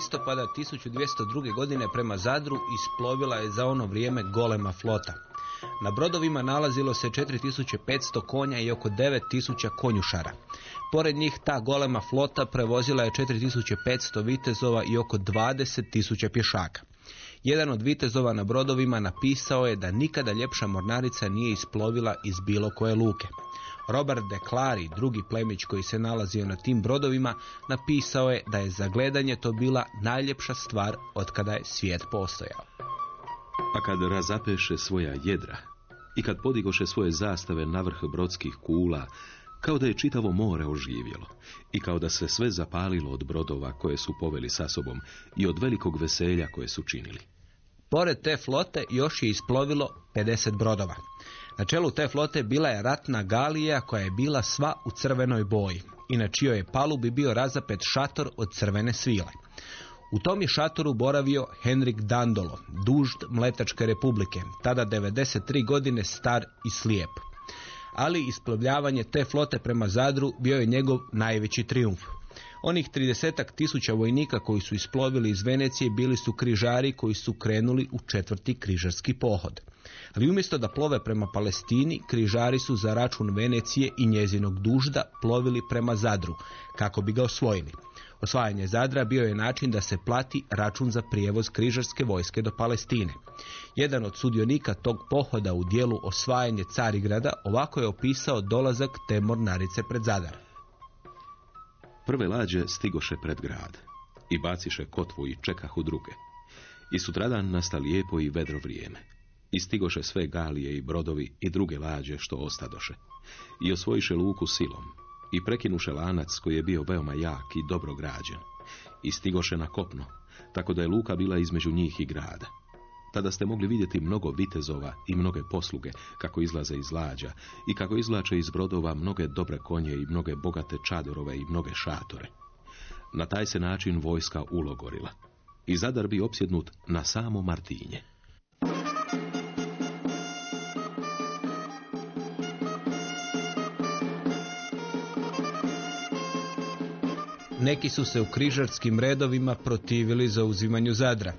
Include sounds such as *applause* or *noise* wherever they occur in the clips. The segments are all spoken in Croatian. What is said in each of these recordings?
Listopada 1202. godine prema Zadru isplovila je za ono vrijeme golema flota. Na brodovima nalazilo se 4500 konja i oko 9000 konjušara. Pored njih ta golema flota prevozila je 4500 vitezova i oko 20.000 pješaka. Jedan od vitezova na brodovima napisao je da nikada ljepša mornarica nije isplovila iz bilo koje luke. Robert de Clary, drugi plemić koji se nalazio na tim brodovima, napisao je da je za gledanje to bila najljepša stvar od kada je svijet postojao. A kad razapeše svoja jedra i kad podigoše svoje zastave na vrh brodskih kula, kao da je čitavo more oživjelo i kao da se sve zapalilo od brodova koje su poveli sa sobom i od velikog veselja koje su činili. Pored te flote još je isplovilo 50 brodova. Na čelu te flote bila je ratna galija koja je bila sva u crvenoj boji i na čijoj je palubi bio razapet šator od crvene svile. U tom je šatoru boravio Henrik Dandolo, dužd Mletačke republike, tada 93 godine star i slijep. Ali isplovljavanje te flote prema Zadru bio je njegov najveći triumf. Onih 30 tisuća vojnika koji su isplovili iz Venecije bili su križari koji su krenuli u četvrti križarski pohod. Ali umjesto da plove prema Palestini, križari su za račun Venecije i njezinog dužda plovili prema Zadru, kako bi ga osvojili. Osvajanje Zadra bio je način da se plati račun za prijevoz križarske vojske do Palestine. Jedan od sudionika tog pohoda u dijelu osvajanje Carigrada ovako je opisao dolazak te mornarice pred Zadar. Prve lađe stigoše pred grad i baciše kotvu i čekahu druge. I sutradan nasta lijepo i vedro vrijeme. I stigoše sve galije i brodovi i druge lađe što ostadoše. I osvojiše luku silom. I prekinuše lanac koji je bio veoma jak i dobro građen. I stigoše na kopno, tako da je luka bila između njih i grada. Tada ste mogli vidjeti mnogo vitezova i mnoge posluge kako izlaze iz lađa i kako izlače iz brodova mnoge dobre konje i mnoge bogate čadorove i mnoge šatore. Na taj se način vojska ulogorila. I Zadar bi opsjednut na samo Martinje. Neki su se u križarskim redovima protivili za uzimanju Zadra.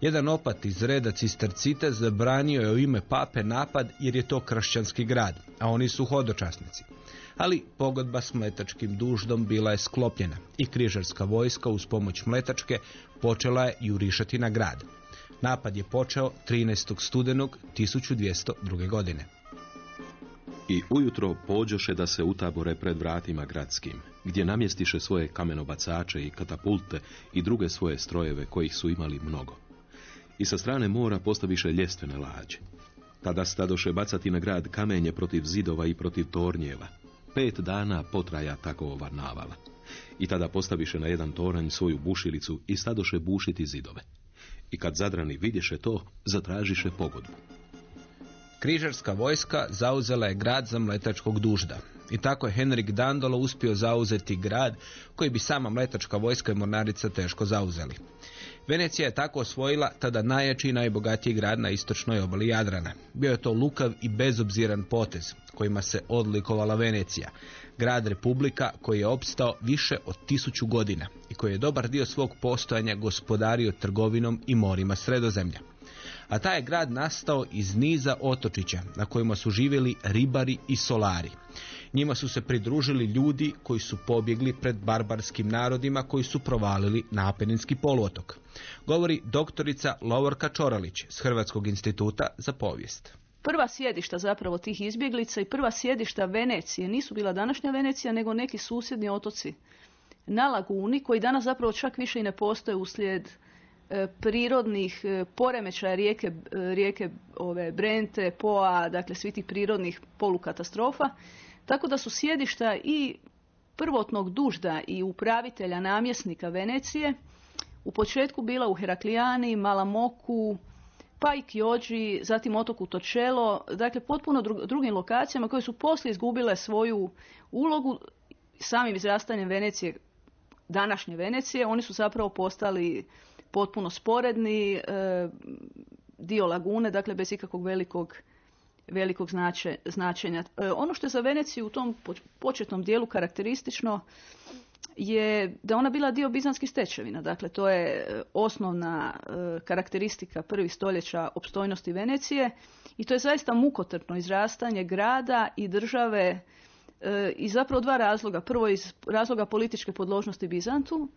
Jedan opat iz reda cistercita zabranio je u ime pape napad jer je to kršćanski grad, a oni su hodočasnici. Ali pogodba s mletačkim duždom bila je sklopljena i križarska vojska uz pomoć mletačke počela je jurišati na grad. Napad je počeo 13. studenog 1202. godine. I ujutro pođoše da se utabore pred vratima gradskim, gdje namjestiše svoje kamenobacače i katapulte i druge svoje strojeve kojih su imali mnogo. I sa strane mora postaviše ljestvene lađe. Tada stadoše bacati na grad kamenje protiv zidova i protiv tornjeva. Pet dana potraja takova navala. I tada postaviše na jedan toranj svoju bušilicu i stadoše bušiti zidove. I kad zadrani vidješe to, zatražiše pogodbu. Križarska vojska zauzela je grad za mletačkog dužda. I tako je Henrik Dandolo uspio zauzeti grad koji bi sama mletačka vojska i mornarica teško zauzeli. Venecija je tako osvojila tada najjači i najbogatiji grad na istočnoj obali Jadrana. Bio je to lukav i bezobziran potez kojima se odlikovala Venecija. Grad Republika koji je opstao više od tisuću godina i koji je dobar dio svog postojanja gospodario trgovinom i morima sredozemlja. A taj je grad nastao iz niza otočića na kojima su živjeli ribari i solari. Njima su se pridružili ljudi koji su pobjegli pred barbarskim narodima koji su provalili Napeninski poluotok. Govori doktorica Lovorka Čoralić s Hrvatskog instituta za povijest. Prva sjedišta zapravo tih izbjeglica i prva sjedišta Venecije nisu bila današnja Venecija, nego neki susjedni otoci na laguni, koji danas zapravo čak više i ne postoje uslijed prirodnih e, poremećaja rijeke, e, rijeke ove Brente, Poa, dakle svih tih prirodnih polukatastrofa. Tako da su sjedišta i prvotnog dužda i upravitelja namjesnika Venecije u početku bila u Heraklijani, Malamoku, pa i Kjođi, zatim otoku Točelo, dakle potpuno drugim lokacijama koje su poslije izgubile svoju ulogu samim izrastanjem Venecije, današnje Venecije, oni su zapravo postali potpuno sporedni, e, dio lagune, dakle bez ikakvog velikog velikog značenja. E, ono što je za Veneciju u tom početnom dijelu karakteristično je da ona bila dio bizanskih stečevina. Dakle, to je e, osnovna karakteristika prvih stoljeća opstojnosti Venecije i to je zaista mukotrpno izrastanje grada i države iz zapravo dva razloga. Prvo iz razloga političke podložnosti Bizantu,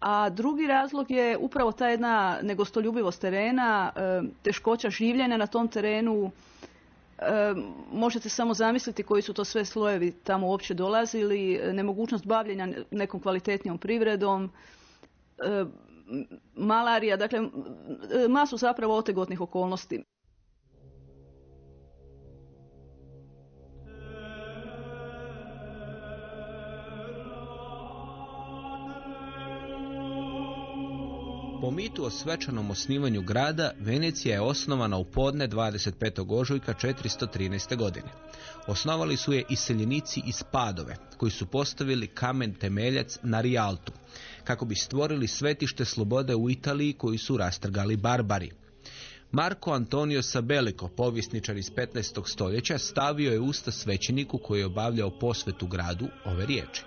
a drugi razlog je upravo ta jedna negostoljubivost terena, teškoća življenja na tom terenu, možete samo zamisliti koji su to sve slojevi tamo uopće dolazili, nemogućnost bavljenja nekom kvalitetnijom privredom, malarija, dakle masu zapravo otegotnih okolnosti. Po mitu o svečanom osnivanju grada, Venecija je osnovana u podne 25. ožujka 413. godine. Osnovali su je iseljenici iz Padove, koji su postavili kamen temeljac na Rialtu, kako bi stvorili svetište slobode u Italiji koji su rastrgali barbari. Marko Antonio Sabelico, povjesničar iz 15. stoljeća, stavio je usta svećeniku koji je obavljao posvetu gradu ove riječi.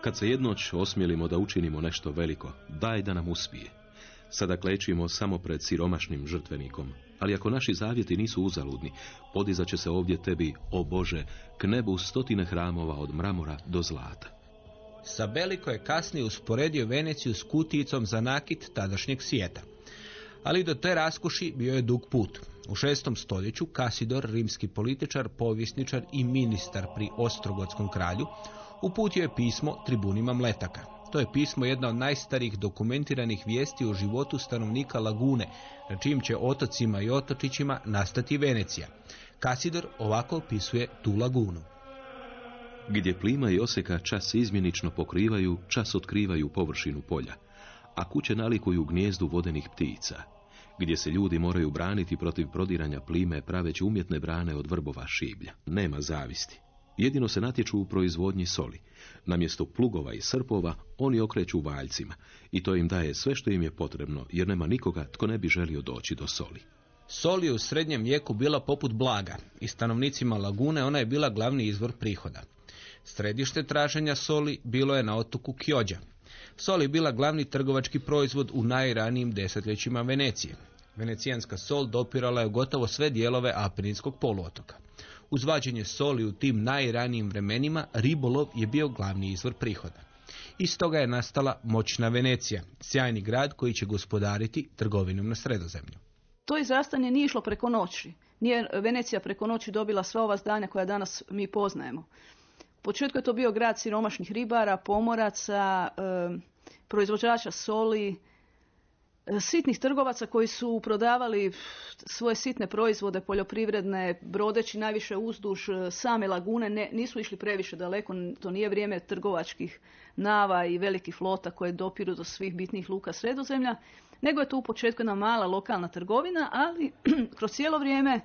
Kad se jednoć osmijelimo da učinimo nešto veliko, daj da nam uspije. Sada klečimo samo pred siromašnim žrtvenikom, ali ako naši zavjeti nisu uzaludni, podizat će se ovdje tebi, o Bože, k nebu stotine hramova od mramora do zlata. Sabeliko je kasnije usporedio Veneciju s kutijicom za nakit tadašnjeg svijeta. Ali do te raskuši bio je dug put. U šestom stoljeću Kasidor, rimski političar, povjesničar i ministar pri Ostrogodskom kralju, uputio je pismo tribunima Mletaka. To je pismo jedna od najstarijih dokumentiranih vijesti o životu stanovnika Lagune, na čijim će otocima i otočićima nastati Venecija. Kasidor ovako opisuje tu lagunu. Gdje plima i oseka čas izmjenično pokrivaju, čas otkrivaju površinu polja, a kuće nalikuju gnijezdu vodenih ptica, gdje se ljudi moraju braniti protiv prodiranja plime praveći umjetne brane od vrbova šiblja. Nema zavisti. Jedino se natječu u proizvodnji soli. Namjesto plugova i srpova, oni okreću valjcima i to im daje sve što im je potrebno, jer nema nikoga tko ne bi želio doći do soli. Sol je u srednjem vijeku bila poput blaga i stanovnicima lagune ona je bila glavni izvor prihoda. Središte traženja soli bilo je na otoku Kjođa. Sol je bila glavni trgovački proizvod u najranijim desetljećima Venecije. Venecijanska sol dopirala je gotovo sve dijelove Apenninskog poluotoka. Uz vađenje soli u tim najranijim vremenima ribolov je bio glavni izvor prihoda. Iz toga je nastala moćna Venecija, sjajni grad koji će gospodariti trgovinom na sredozemlju. To izrastanje nije išlo preko noći. Nije Venecija preko noći dobila sva ova zdanja koja danas mi poznajemo. Početku je to bio grad siromašnih ribara, pomoraca, proizvođača soli, sitnih trgovaca koji su prodavali svoje sitne proizvode poljoprivredne brodeći najviše uzduž same lagune. Ne, nisu išli previše daleko to nije vrijeme trgovačkih nava i velikih flota koje dopiru do svih bitnih luka sredozemlja nego je to u početku jedna mala lokalna trgovina ali *clears throat* kroz cijelo vrijeme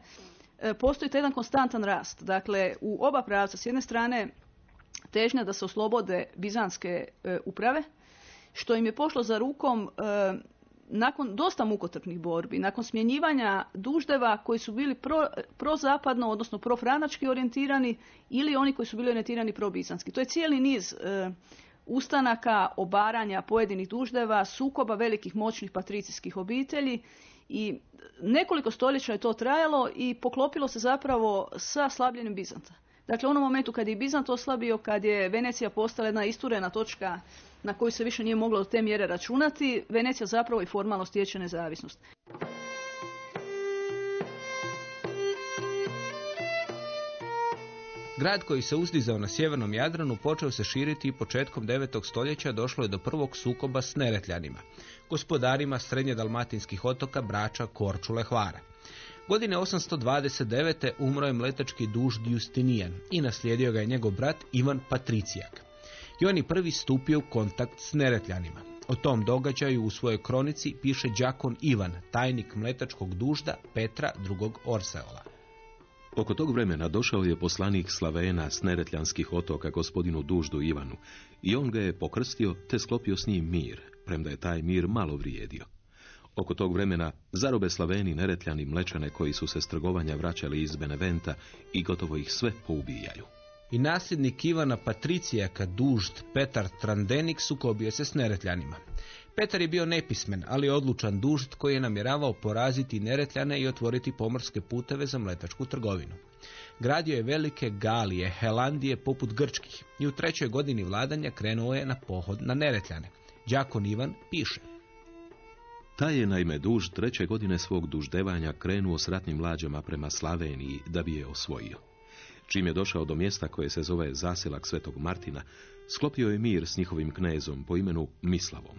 postoji jedan konstantan rast. Dakle u oba pravca s jedne strane težnja da se oslobode bizanske e, uprave što im je pošlo za rukom nakon dosta mukotrpnih borbi, nakon smjenjivanja duždeva koji su bili pro, prozapadno, odnosno profranački orijentirani ili oni koji su bili orijentirani probizanski. To je cijeli niz e, ustanaka, obaranja pojedinih duždeva, sukoba velikih moćnih patricijskih obitelji I nekoliko stoljeća je to trajalo i poklopilo se zapravo sa slabljenjem Bizanta. Dakle, u onom momentu kad je Bizant oslabio, kad je Venecija postala jedna isturena točka na koju se više nije moglo do te mjere računati, Venecija zapravo i formalno stječe nezavisnost. Grad koji se uzdizao na sjevernom Jadranu počeo se širiti i početkom 9. stoljeća došlo je do prvog sukoba s Neretljanima, gospodarima srednje dalmatinskih otoka Brača, Korčule, Hvara. Godine 829. umro je mletački duž Justinijan i naslijedio ga je njegov brat Ivan Patricijak. I on je prvi stupio u kontakt s Neretljanima. O tom događaju u svojoj kronici piše đakon Ivan, tajnik mletačkog dužda Petra II. Orseola. Oko tog vremena došao je poslanik Slavena s neretljanskih otoka gospodinu Duždu Ivanu i on ga je pokrstio te sklopio s njim mir, premda je taj mir malo vrijedio. Oko tog vremena zarobe Slaveni neretljani mlečane koji su se s trgovanja vraćali iz Beneventa i gotovo ih sve poubijaju. I nasljednik Ivana Patricijaka dužd Petar Trandenik sukobio se s Neretljanima. Petar je bio nepismen, ali odlučan dužd koji je namjeravao poraziti Neretljane i otvoriti pomorske puteve za mletačku trgovinu. Gradio je velike galije, Helandije poput grčkih i u trećoj godini vladanja krenuo je na pohod na Neretljane. Đakon Ivan piše. Taj je naime duž treće godine svog duždevanja krenuo s ratnim lađama prema Slaveniji da bi je osvojio. Čim je došao do mjesta koje se zove zasilak Svetog Martina, sklopio je mir s njihovim knezom po imenu Mislavom.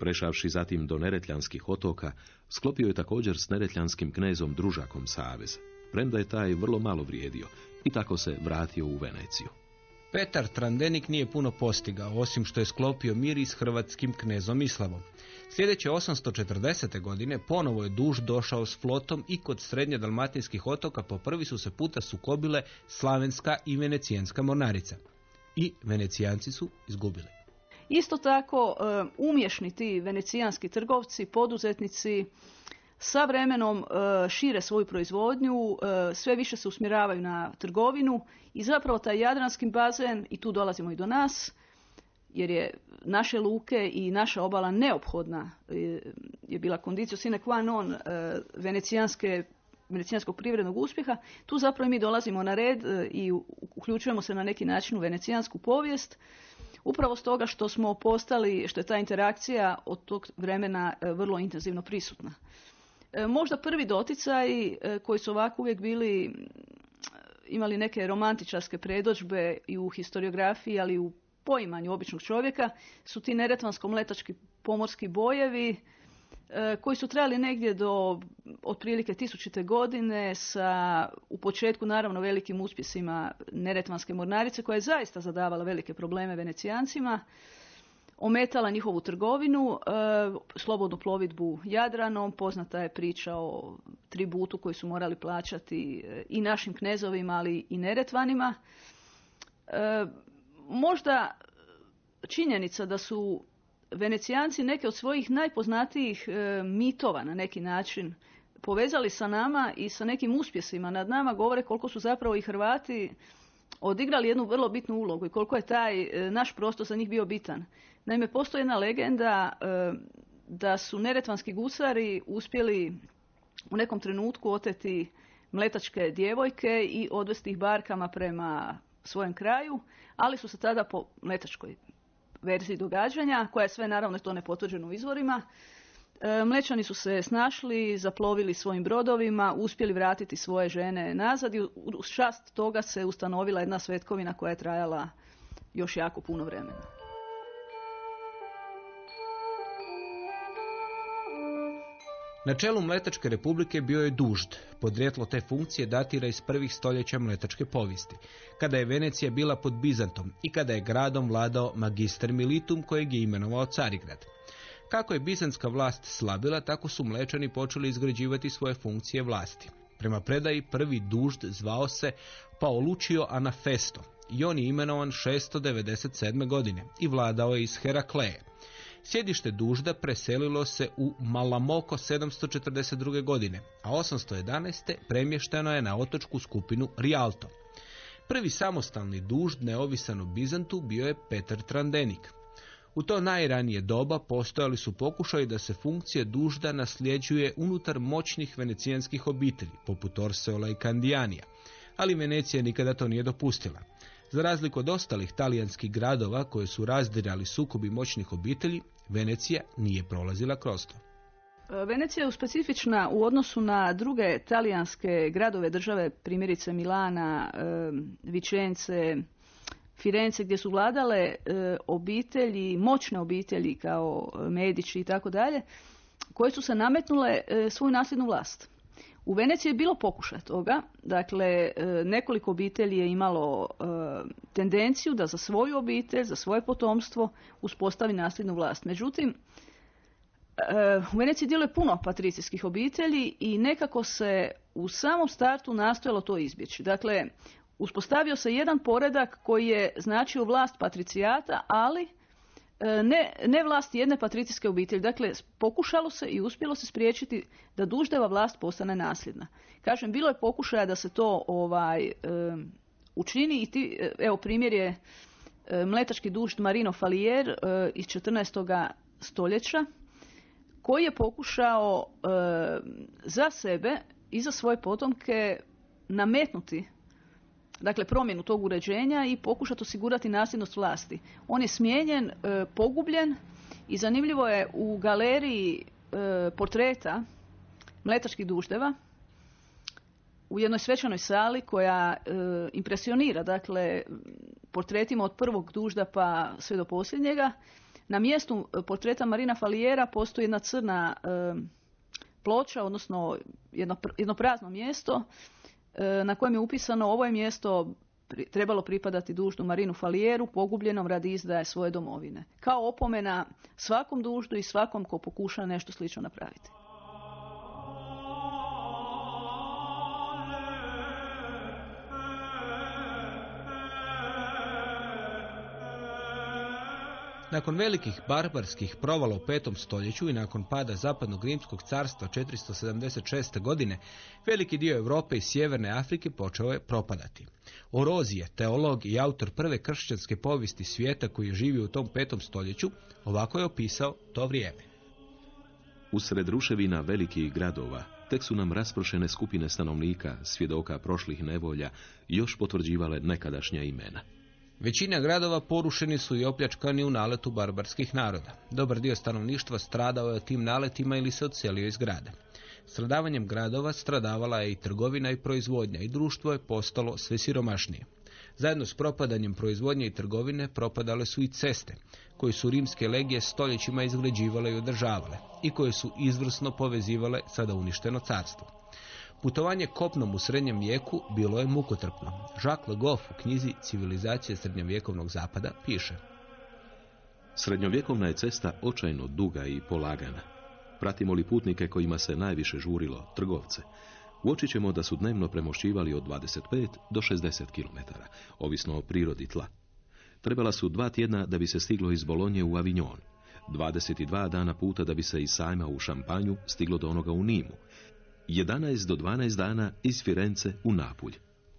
Prešavši zatim do Neretljanskih otoka, sklopio je također s Neretljanskim knezom Družakom savez, premda je taj vrlo malo vrijedio i tako se vratio u Veneciju. Petar Trandenik nije puno postigao, osim što je sklopio mir i s hrvatskim knezom Islavom. Sljedeće 840. godine ponovo je duž došao s flotom i kod srednje dalmatinskih otoka po prvi su se puta sukobile slavenska i venecijanska mornarica. I venecijanci su izgubili. Isto tako e, umješni ti venecijanski trgovci, poduzetnici sa vremenom e, šire svoju proizvodnju, e, sve više se usmjeravaju na trgovinu i zapravo taj jadranski bazen, i tu dolazimo i do nas, jer je naše luke i naša obala neophodna, je bila kondicija sine qua non venecijanske venecijanskog privrednog uspjeha, tu zapravo mi dolazimo na red i uključujemo se na neki način u venecijansku povijest Upravo stoga što smo postali, što je ta interakcija od tog vremena e, vrlo intenzivno prisutna. E, možda prvi doticaj e, koji su ovako uvijek bili imali neke romantičarske predođbe i u historiografiji, ali i u poimanju običnog čovjeka, su ti neretvansko-mletački pomorski bojevi, E, koji su trajali negdje do otprilike tisućite godine sa u početku naravno velikim uspjesima Neretvanske mornarice koja je zaista zadavala velike probleme venecijancima ometala njihovu trgovinu, e, slobodnu plovidbu Jadranom, poznata je priča o tributu koji su morali plaćati e, i našim knezovima, ali i neretvanima. Možda činjenica da su Venecijanci neke od svojih najpoznatijih e, mitova na neki način povezali sa nama i sa nekim uspjesima nad nama govore koliko su zapravo i Hrvati odigrali jednu vrlo bitnu ulogu i koliko je taj e, naš prostor za njih bio bitan. Naime, postoji jedna legenda e, da su neretvanski gusari uspjeli u nekom trenutku oteti mletačke djevojke i odvesti ih barkama prema svojem kraju, ali su se tada po mletačkoj verziji događanja, koja je sve naravno to nepotvrđeno u izvorima. E, mlečani su se snašli, zaplovili svojim brodovima, uspjeli vratiti svoje žene nazad i u čast toga se ustanovila jedna svetkovina koja je trajala još jako puno vremena. Na čelu Mletačke republike bio je dužd. Podrijetlo te funkcije datira iz prvih stoljeća Mletačke povijesti, kada je Venecija bila pod Bizantom i kada je gradom vladao magister Militum kojeg je imenovao Carigrad. Kako je bizantska vlast slabila, tako su Mlečani počeli izgrađivati svoje funkcije vlasti. Prema predaji prvi dužd zvao se Paolučio Anafesto i on je imenovan 697. godine i vladao je iz Herakleje. Sjedište dužda preselilo se u Malamoko 742. godine, a 811. premješteno je na otočku skupinu Rialto. Prvi samostalni dužd neovisan u Bizantu bio je Petar Trandenik. U to najranije doba postojali su pokušaji da se funkcija dužda nasljeđuje unutar moćnih venecijanskih obitelji, poput Orseola i Kandijanija, ali Venecija nikada to nije dopustila. Za razliku od ostalih talijanskih gradova koje su razdirali sukobi moćnih obitelji, Venecija nije prolazila kroz to. E, Venecija je specifična u odnosu na druge talijanske gradove države, primjerice Milana, e, Vičence, Firence, gdje su vladale e, obitelji, moćne obitelji kao Medići i tako dalje, koje su se nametnule svoju nasljednu vlast. U Veneciji je bilo pokušaj toga, dakle nekoliko obitelji je imalo tendenciju da za svoju obitelj, za svoje potomstvo uspostavi nasljednu vlast. Međutim, u Veneciji djeluje puno patricijskih obitelji i nekako se u samom startu nastojalo to izbjeći. Dakle, uspostavio se jedan poredak koji je značio vlast patricijata, ali e, ne, ne vlast jedne patricijske obitelji. Dakle, pokušalo se i uspjelo se spriječiti da duždeva vlast postane nasljedna. Kažem, bilo je pokušaja da se to ovaj e, učini i ti, e, evo primjer je mletački dužd Marino Falier iz 14. stoljeća koji je pokušao e, za sebe i za svoje potomke nametnuti dakle promjenu tog uređenja i pokušati osigurati nasljednost vlasti. On je smijenjen, e, pogubljen i zanimljivo je u galeriji e, portreta mletačkih duždeva u jednoj svečanoj sali koja impresionira dakle portretima od prvog dužda pa sve do posljednjega na mjestu e, portreta Marina Falijera postoji jedna crna e, ploča, odnosno jedno, jedno prazno mjesto e, na kojem je upisano ovo je mjesto trebalo pripadati dužnu Marinu Falijeru, pogubljenom radi izdaje svoje domovine. Kao opomena svakom duždu i svakom ko pokuša nešto slično napraviti. Nakon velikih barbarskih provala u petom stoljeću i nakon pada zapadnog rimskog carstva 476. godine, veliki dio Europe i Sjeverne Afrike počeo je propadati. Orozije, teolog i autor prve kršćanske povijesti svijeta koji je živio u tom petom stoljeću, ovako je opisao to vrijeme. Usred ruševina velikih gradova, tek su nam rasprošene skupine stanovnika, svjedoka prošlih nevolja, još potvrđivale nekadašnja imena. Većina gradova porušeni su i opljačkani u naletu barbarskih naroda. Dobar dio stanovništva stradao je tim naletima ili se odselio iz grada. Stradavanjem gradova stradavala je i trgovina i proizvodnja i društvo je postalo sve siromašnije. Zajedno s propadanjem proizvodnje i trgovine propadale su i ceste, koje su rimske legije stoljećima izgleđivale i održavale i koje su izvrsno povezivale sada uništeno carstvo. Putovanje kopnom u srednjem vijeku bilo je mukotrpno. Jacques Le Goff u knjizi Civilizacije srednjovjekovnog zapada piše Srednjovjekovna je cesta očajno duga i polagana. Pratimo li putnike kojima se najviše žurilo, trgovce, uočit ćemo da su dnevno premošćivali od 25 do 60 km, ovisno o prirodi tla. Trebala su dva tjedna da bi se stiglo iz Bolonje u Avignon, 22 dana puta da bi se iz sajma u Šampanju stiglo do onoga u Nimu 11 do 12 dana iz Firence u Napulj.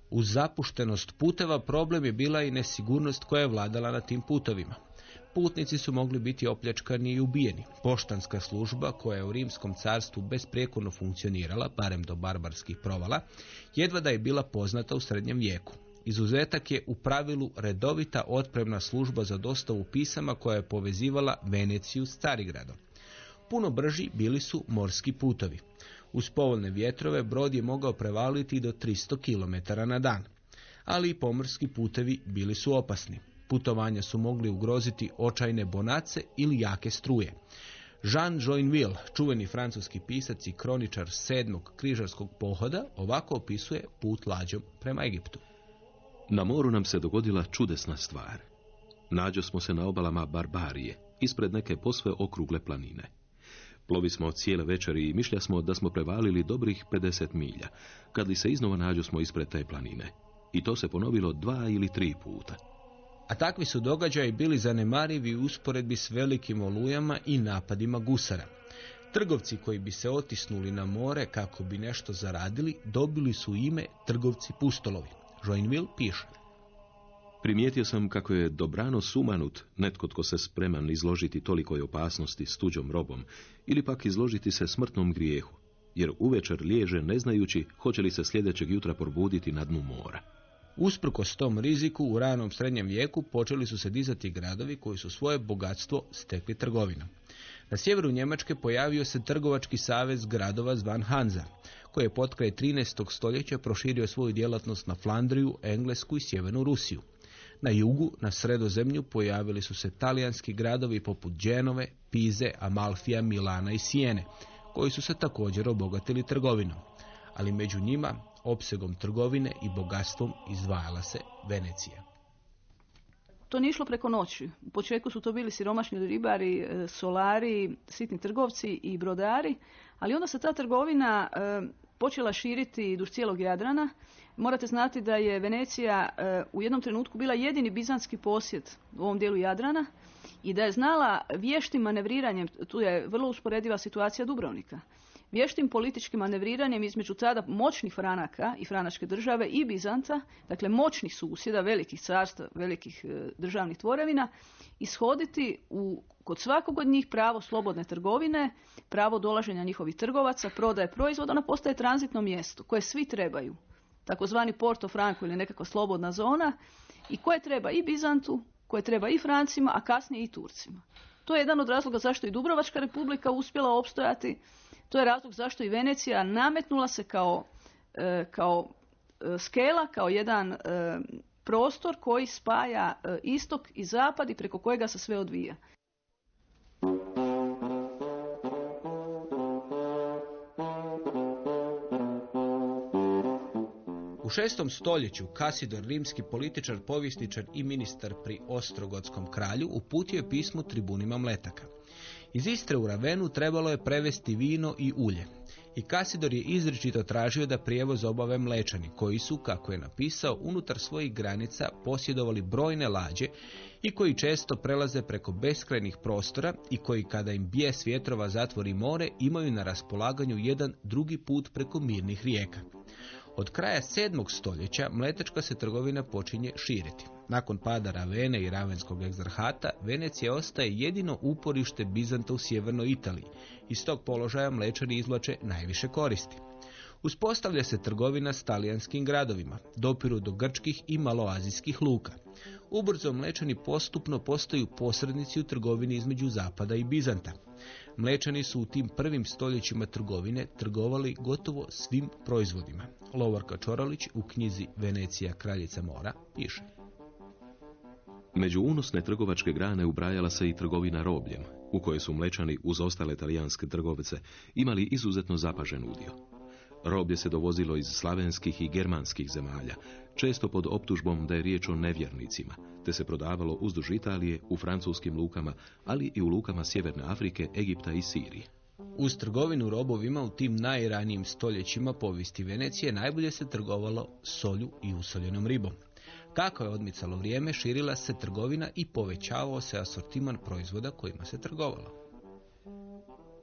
Uz zapuštenost puteva problem je bila i nesigurnost koja je vladala na tim putovima. Putnici su mogli biti opljačkani i ubijeni. Poštanska služba, koja je u Rimskom carstvu besprijekorno funkcionirala, barem do barbarskih provala, jedva da je bila poznata u srednjem vijeku. Izuzetak je u pravilu redovita otpremna služba za dostavu pisama koja je povezivala Veneciju s Carigradom. Puno brži bili su morski putovi. Uz povoljne vjetrove brod je mogao prevaliti do 300 km na dan. Ali i pomorski putevi bili su opasni. Putovanja su mogli ugroziti očajne bonace ili jake struje. Jean Joinville, čuveni francuski pisac i kroničar sedmog križarskog pohoda, ovako opisuje put lađom prema Egiptu. Na moru nam se dogodila čudesna stvar. Nađo smo se na obalama Barbarije, ispred neke posve okrugle planine. Plovi smo cijele večeri i mišlja smo da smo prevalili dobrih 50 milja, kad li se iznova nađu smo ispred te planine. I to se ponovilo dva ili tri puta. A takvi su događaji bili zanemarivi u usporedbi s velikim olujama i napadima gusara. Trgovci koji bi se otisnuli na more kako bi nešto zaradili, dobili su ime trgovci pustolovi. Joinville piše. Primijetio sam kako je dobrano sumanut netko tko se spreman izložiti tolikoj opasnosti s tuđom robom ili pak izložiti se smrtnom grijehu, jer uvečer liježe ne znajući hoće li se sljedećeg jutra probuditi na dnu mora. Usprkos tom riziku u ranom srednjem vijeku počeli su se dizati gradovi koji su svoje bogatstvo stekli trgovinom. Na sjeveru Njemačke pojavio se trgovački savez gradova zvan Hanza, koji je potkraj 13. stoljeća proširio svoju djelatnost na Flandriju, Englesku i sjevernu Rusiju. Na jugu, na sredozemlju, pojavili su se talijanski gradovi poput Dženove, Pize, Amalfija, Milana i Sijene, koji su se također obogatili trgovinom. Ali među njima, opsegom trgovine i bogatstvom izdvajala se Venecija. To nije išlo preko noći. U početku su to bili siromašni ribari, e, solari, sitni trgovci i brodari, ali onda se ta trgovina e, počela širiti duž cijelog Jadrana. Morate znati da je Venecija e, u jednom trenutku bila jedini bizanski posjet u ovom dijelu Jadrana i da je znala vještim manevriranjem, tu je vrlo usporediva situacija Dubrovnika, vještim političkim manevriranjem između tada moćnih franaka i franačke države i Bizanta, dakle moćnih susjeda, velikih carstva, velikih e, državnih tvorevina, ishoditi u, kod svakog od njih pravo slobodne trgovine, pravo dolaženja njihovih trgovaca, prodaje proizvoda, ona postaje tranzitno mjesto koje svi trebaju, takozvani Porto Franco ili nekakva slobodna zona i koje treba i Bizantu, koje treba i Francima, a kasnije i Turcima. To je jedan od razloga zašto i Dubrovačka republika uspjela opstojati. To je razlog zašto i Venecija nametnula se kao, e, kao e, skela, kao jedan e, prostor koji spaja istok i zapad i preko kojega se sve odvija. U šestom stoljeću Kasidor, rimski političar, povjesničar i ministar pri Ostrogodskom kralju, uputio je pismo tribunima mletaka. Iz Istre u Ravenu trebalo je prevesti vino i ulje. I Kasidor je izričito tražio da prijevoz obave mlečani, koji su, kako je napisao, unutar svojih granica posjedovali brojne lađe i koji često prelaze preko beskrajnih prostora i koji kada im bijes vjetrova zatvori more imaju na raspolaganju jedan drugi put preko mirnih rijeka. Od kraja 7. stoljeća mletačka se trgovina počinje širiti. Nakon pada Ravene i Ravenskog egzarhata, Venecija ostaje jedino uporište Bizanta u sjevernoj Italiji. Iz tog položaja mlečani izvlače najviše koristi. Uspostavlja se trgovina s talijanskim gradovima, dopiru do grčkih i maloazijskih luka. Ubrzo mlečani postupno postaju posrednici u trgovini između Zapada i Bizanta. Mlečani su u tim prvim stoljećima trgovine trgovali gotovo svim proizvodima. Lovorka Čoralić u knjizi Venecija kraljica mora piše. Među unosne trgovačke grane ubrajala se i trgovina robljem, u kojoj su mlečani uz ostale talijanske trgovce imali izuzetno zapažen udio. Roblje se dovozilo iz slavenskih i germanskih zemalja, često pod optužbom da je riječ o nevjernicima, te se prodavalo uzduž Italije, u francuskim lukama, ali i u lukama Sjeverne Afrike, Egipta i Sirije. Uz trgovinu robovima u tim najranijim stoljećima povijesti Venecije najbolje se trgovalo solju i usoljenom ribom. Kako je odmicalo vrijeme, širila se trgovina i povećavao se asortiman proizvoda kojima se trgovalo.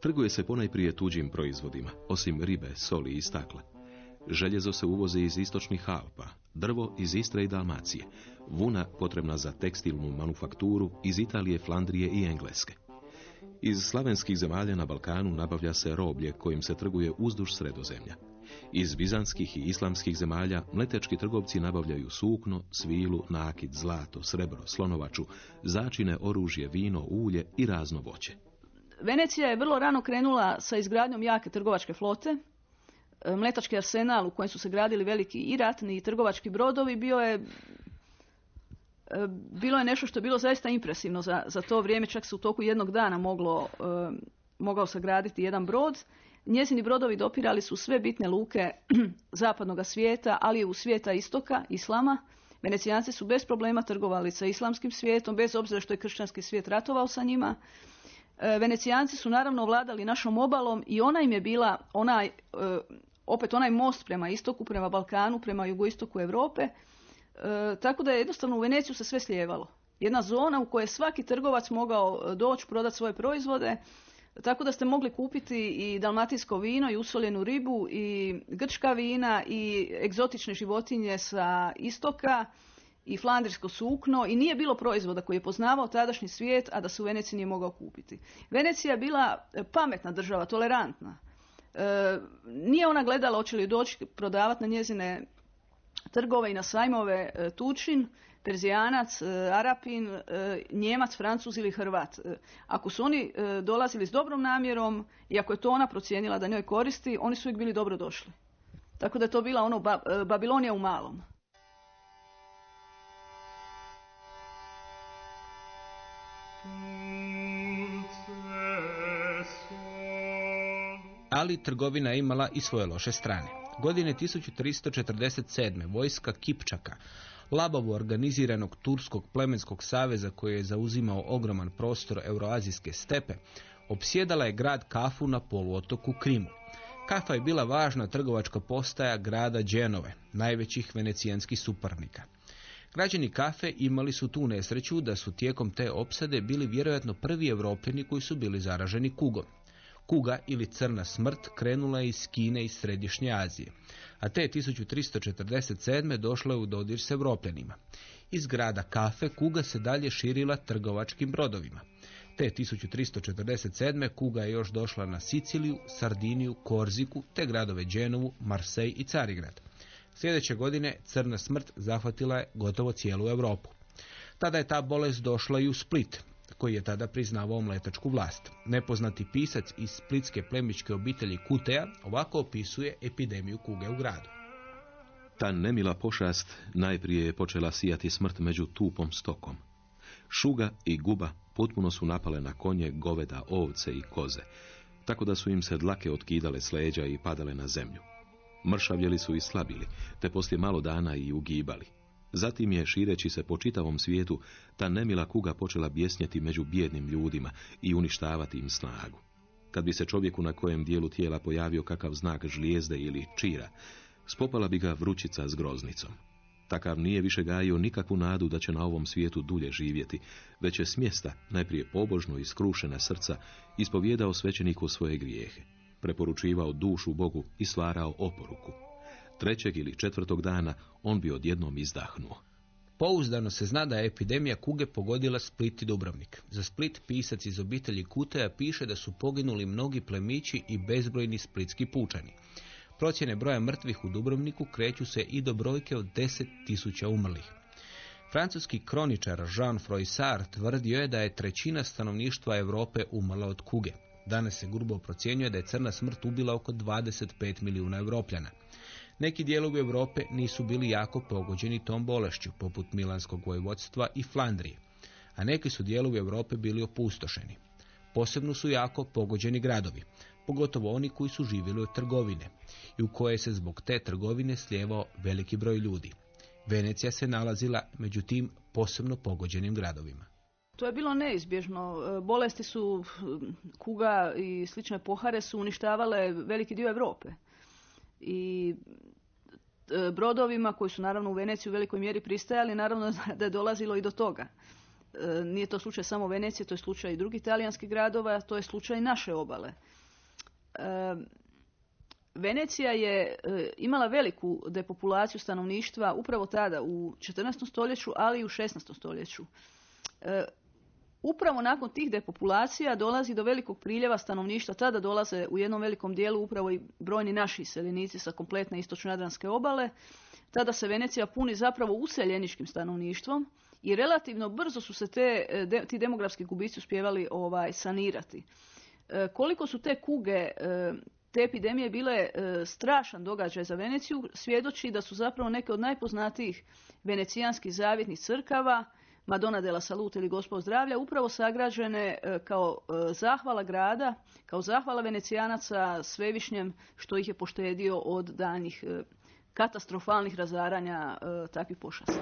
Trguje se ponajprije tuđim proizvodima, osim ribe, soli i stakla. Željezo se uvozi iz istočnih Alpa, drvo iz Istre i Dalmacije, vuna potrebna za tekstilnu manufakturu iz Italije, Flandrije i Engleske. Iz slavenskih zemalja na Balkanu nabavlja se roblje kojim se trguje uzduž sredozemlja. Iz bizanskih i islamskih zemalja mletečki trgovci nabavljaju sukno, svilu, nakid, zlato, srebro, slonovaču, začine, oružje, vino, ulje i razno voće. Venecija je vrlo rano krenula sa izgradnjom jake trgovačke flote. E, mletački arsenal u kojem su se gradili veliki i ratni i trgovački brodovi bio je e, bilo je nešto što je bilo zaista impresivno za, za to vrijeme, čak se u toku jednog dana moglo, e, mogao sagraditi jedan brod. Njezini brodovi dopirali su sve bitne luke *clears throat* zapadnog svijeta, ali i u svijeta istoka, islama. Venecijanci su bez problema trgovali sa islamskim svijetom, bez obzira što je kršćanski svijet ratovao sa njima. E, Venecijanci su naravno vladali našom obalom i ona im je bila onaj, e, opet onaj most prema istoku, prema Balkanu, prema jugoistoku Europe. E, tako da je jednostavno u Veneciju se sve slijevalo. Jedna zona u kojoj je svaki trgovac mogao doći, prodati svoje proizvode, tako da ste mogli kupiti i dalmatinsko vino i usoljenu ribu i grčka vina i egzotične životinje sa istoka i flandrijsko sukno i nije bilo proizvoda koji je poznavao tadašnji svijet, a da se u Veneciji nije mogao kupiti. Venecija je bila e, pametna država, tolerantna. E, nije ona gledala hoće li doći prodavati na njezine trgove i na sajmove e, Tučin, Perzijanac, e, Arapin, e, Njemac, Francuz ili Hrvat. Ako su oni dolazili s dobrom namjerom i ako je to ona procijenila da njoj koristi, oni su uvijek bili dobro došli. Tako da je to bila ono Babilonija u malom. Ali trgovina imala i svoje loše strane. Godine 1347. vojska Kipčaka, labavo organiziranog Turskog plemenskog saveza koji je zauzimao ogroman prostor euroazijske stepe, opsjedala je grad Kafu na poluotoku Krimu. Kafa je bila važna trgovačka postaja grada Dženove, najvećih venecijanskih suparnika. Građani Kafe imali su tu nesreću da su tijekom te opsade bili vjerojatno prvi evropljeni koji su bili zaraženi kugom. Kuga ili crna smrt krenula je iz Kine i Središnje Azije, a te 1347. došla je u dodir s Evropljanima. Iz grada Kafe kuga se dalje širila trgovačkim brodovima. Te 1347. kuga je još došla na Siciliju, Sardiniju, Korziku, te gradove Dženovu, Marsej i Carigrad. Sljedeće godine crna smrt zahvatila je gotovo cijelu Europu. Tada je ta bolest došla i u Split, koji je tada priznavao mletačku vlast. Nepoznati pisac iz splitske plemičke obitelji Kuteja ovako opisuje epidemiju kuge u gradu. Ta nemila pošast najprije je počela sijati smrt među tupom stokom. Šuga i guba potpuno su napale na konje, goveda, ovce i koze, tako da su im se dlake otkidale s leđa i padale na zemlju. Mršavljeli su i slabili, te poslije malo dana i ugibali. Zatim je, šireći se po čitavom svijetu, ta nemila kuga počela bjesnjeti među bijednim ljudima i uništavati im snagu. Kad bi se čovjeku na kojem dijelu tijela pojavio kakav znak žlijezde ili čira, spopala bi ga vrućica s groznicom. Takav nije više gajio nikakvu nadu da će na ovom svijetu dulje živjeti, već je smjesta, najprije pobožno i skrušena srca, ispovjedao svećeniku svoje grijehe, preporučivao dušu Bogu i stvarao oporuku. Trećeg ili četvrtog dana on bi odjednom izdahnuo. Pouzdano se zna da je epidemija kuge pogodila Split i Dubrovnik. Za Split pisac iz obitelji Kuteja piše da su poginuli mnogi plemići i bezbrojni splitski pučani. Procjene broja mrtvih u Dubrovniku kreću se i do brojke od 10.000 umrlih. Francuski kroničar Jean Froissart tvrdio je da je trećina stanovništva Europe umrla od kuge. Danas se grubo procjenjuje da je crna smrt ubila oko 25 milijuna europljana. Neki dijelovi Europe nisu bili jako pogođeni tom bolešću, poput Milanskog vojvodstva i Flandrije, a neki su dijelovi Europe bili opustošeni. Posebno su jako pogođeni gradovi, pogotovo oni koji su živjeli od trgovine i u koje se zbog te trgovine slijevao veliki broj ljudi. Venecija se nalazila među tim posebno pogođenim gradovima. To je bilo neizbježno. Bolesti su, kuga i slične pohare su uništavale veliki dio Europe i e, brodovima koji su naravno u Veneciju u velikoj mjeri pristajali, naravno *laughs* da je dolazilo i do toga. E, nije to slučaj samo Venecije, to je slučaj i drugih talijanskih gradova, to je slučaj naše obale. E, Venecija je imala veliku depopulaciju stanovništva upravo tada u 14. stoljeću, ali i u 16. stoljeću. Upravo nakon tih depopulacija dolazi do velikog priljeva stanovništva. Tada dolaze u jednom velikom dijelu upravo i brojni naši iseljenici sa kompletne istočno-jadranske obale. Tada se Venecija puni zapravo useljeničkim stanovništvom i relativno brzo su se te, ti demografski gubici uspjevali ovaj, sanirati. E, koliko su te kuge, e, te epidemije bile e, strašan događaj za Veneciju, svjedoči da su zapravo neke od najpoznatijih venecijanskih zavjetnih crkava Madonna della Salute ili Gospod zdravlja upravo sagrađene e, kao e, zahvala grada, kao zahvala venecijanaca svevišnjem što ih je poštedio od danjih e, katastrofalnih razaranja takvih pošasti.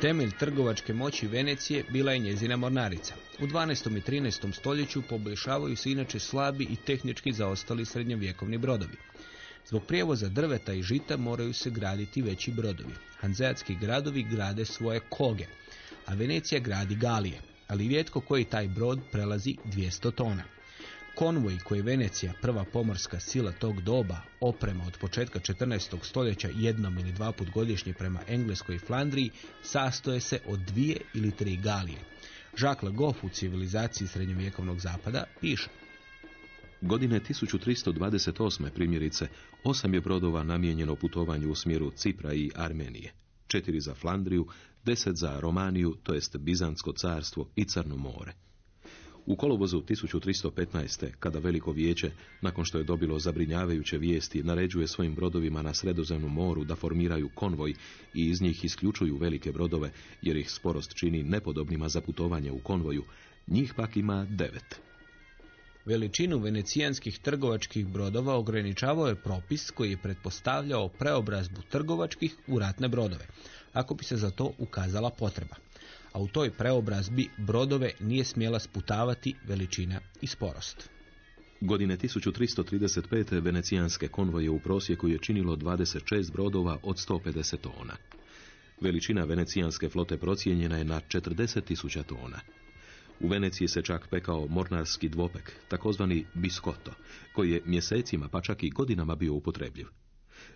Temelj trgovačke moći Venecije bila je njezina mornarica. U 12. i 13. stoljeću poboljšavaju se inače slabi i tehnički zaostali srednjovjekovni brodovi. Zbog prijevoza drveta i žita moraju se graditi veći brodovi. Hanzeatski gradovi grade svoje koge, a Venecija gradi galije, ali rijetko koji taj brod prelazi 200 tona. Konvoj koji je Venecija, prva pomorska sila tog doba, oprema od početka 14. stoljeća jednom ili dva put godišnje prema Engleskoj i Flandriji, sastoje se od dvije ili tri galije. Jacques Le Goff u civilizaciji srednjovjekovnog zapada piše Godine 1328. primjerice, osam je brodova namijenjeno putovanju u smjeru Cipra i Armenije, četiri za Flandriju, deset za Romaniju, to jest Bizansko carstvo i Crno more. U kolovozu 1315. kada Veliko vijeće, nakon što je dobilo zabrinjavajuće vijesti, naređuje svojim brodovima na Sredozemnom moru da formiraju konvoj i iz njih isključuju velike brodove, jer ih sporost čini nepodobnima za putovanje u konvoju, njih pak ima devet. Veličinu venecijanskih trgovačkih brodova ograničavao je propis koji je pretpostavljao preobrazbu trgovačkih u ratne brodove, ako bi se za to ukazala potreba. A u toj preobrazbi brodove nije smjela sputavati veličina i sporost. Godine 1335. venecijanske konvoje u prosjeku je činilo 26 brodova od 150 tona. Veličina venecijanske flote procijenjena je na 40.000 tona. U Veneciji se čak pekao mornarski dvopek, takozvani biskotto, koji je mjesecima pa čak i godinama bio upotrebljiv.